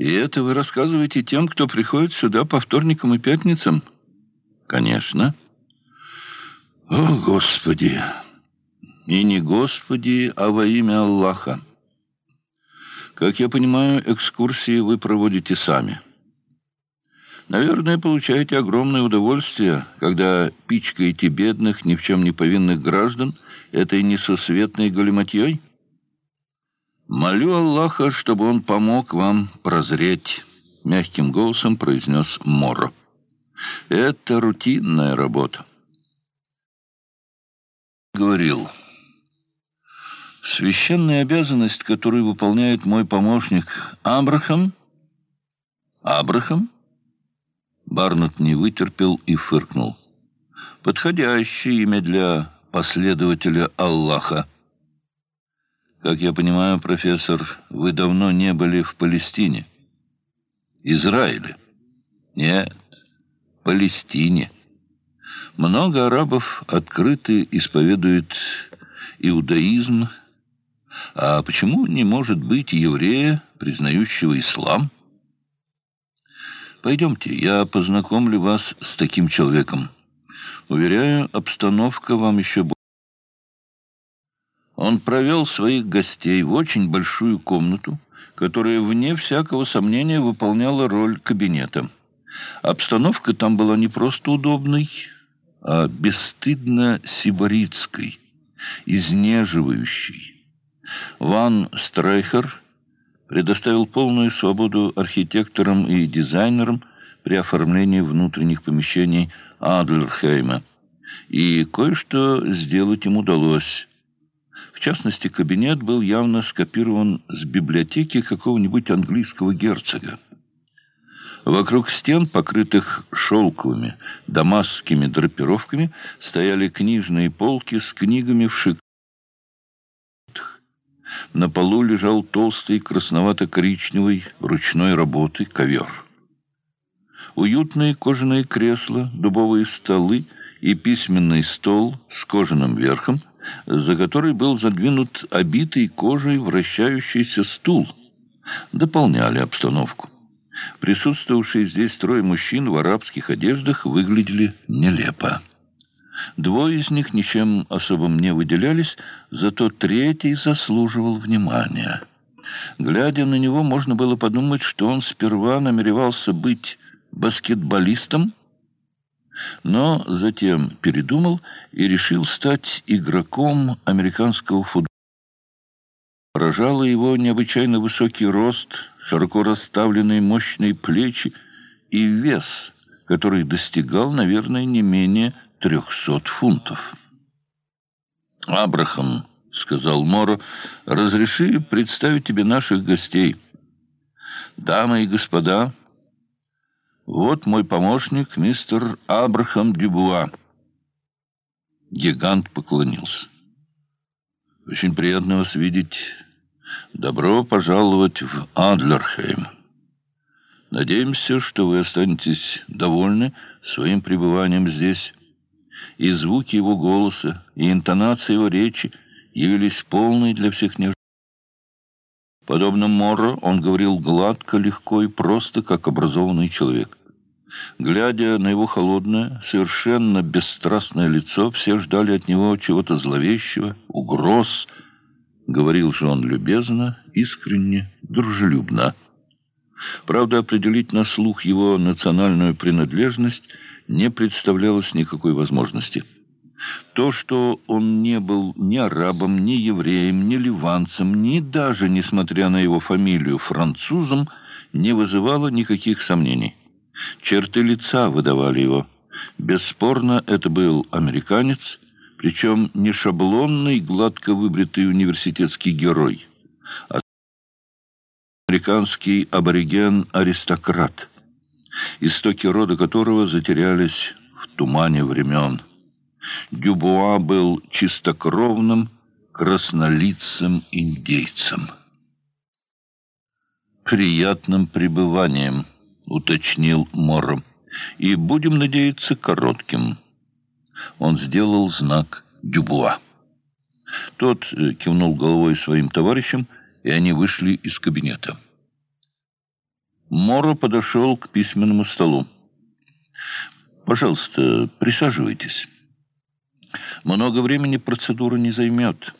И это вы рассказываете тем, кто приходит сюда по вторникам и пятницам? Конечно. О, Господи! И не Господи, а во имя Аллаха. Как я понимаю, экскурсии вы проводите сами. Наверное, получаете огромное удовольствие, когда пичкаете бедных, ни в чем не повинных граждан этой несусветной галиматьей? Молю Аллаха, чтобы он помог вам прозреть, — мягким голосом произнес Моро. Это рутинная работа. Говорил, священная обязанность, которую выполняет мой помощник Абрахам... Абрахам? Барнетт не вытерпел и фыркнул. Подходящее имя для последователя Аллаха. Как я понимаю, профессор, вы давно не были в Палестине. Израиле? Нет, Палестине. Много арабов открыто исповедуют иудаизм. А почему не может быть еврея, признающего ислам? Пойдемте, я познакомлю вас с таким человеком. Уверяю, обстановка вам еще больше. Он провел своих гостей в очень большую комнату, которая, вне всякого сомнения, выполняла роль кабинета. Обстановка там была не просто удобной, а бесстыдно сибаритской, изнеживающей. Ван Страйхер предоставил полную свободу архитекторам и дизайнерам при оформлении внутренних помещений Адлерхейма, и кое-что сделать им удалось – в частности, кабинет был явно скопирован с библиотеки какого-нибудь английского герцога. Вокруг стен, покрытых шелковыми дамасскими драпировками, стояли книжные полки с книгами в шик. На полу лежал толстый красновато-коричневый ручной работы ковер. Уютные кожаные кресла, дубовые столы и письменный стол с кожаным верхом – за который был задвинут обитый кожей вращающийся стул, дополняли обстановку. Присутствовавшие здесь трое мужчин в арабских одеждах выглядели нелепо. Двое из них ничем особым не выделялись, зато третий заслуживал внимания. Глядя на него, можно было подумать, что он сперва намеревался быть баскетболистом, но затем передумал и решил стать игроком американского футбола. Поражало его необычайно высокий рост, широко расставленные мощные плечи и вес, который достигал, наверное, не менее трехсот фунтов. «Абрахам», — сказал Моро, — «разреши представить тебе наших гостей. Дамы и господа, вот мой помощник, мистер Абрахам Дюбуа. Гигант поклонился. Очень приятно вас видеть. Добро пожаловать в Адлерхейм. Надеемся, что вы останетесь довольны своим пребыванием здесь. И звуки его голоса, и интонация его речи явились полной для всех неожиданностей. Подобно Морро, он говорил гладко, легко и просто, как образованный человек. Глядя на его холодное, совершенно бесстрастное лицо, все ждали от него чего-то зловещего, угроз. Говорил же он любезно, искренне, дружелюбно. Правда, определить на слух его национальную принадлежность не представлялось никакой возможности. То, что он не был ни арабом, ни евреем, ни ливанцем, ни даже, несмотря на его фамилию, французом, не вызывало никаких сомнений. Черты лица выдавали его. Бесспорно, это был американец, причем не шаблонный, гладко выбритый университетский герой, а американский абориген-аристократ, истоки рода которого затерялись в тумане времен. Дюбуа был чистокровным, краснолицым индейцем. Приятным пребыванием – уточнил Морро. «И будем надеяться коротким». Он сделал знак Дюбуа. Тот э, кивнул головой своим товарищам, и они вышли из кабинета. Моро подошел к письменному столу. «Пожалуйста, присаживайтесь. Много времени процедура не займет».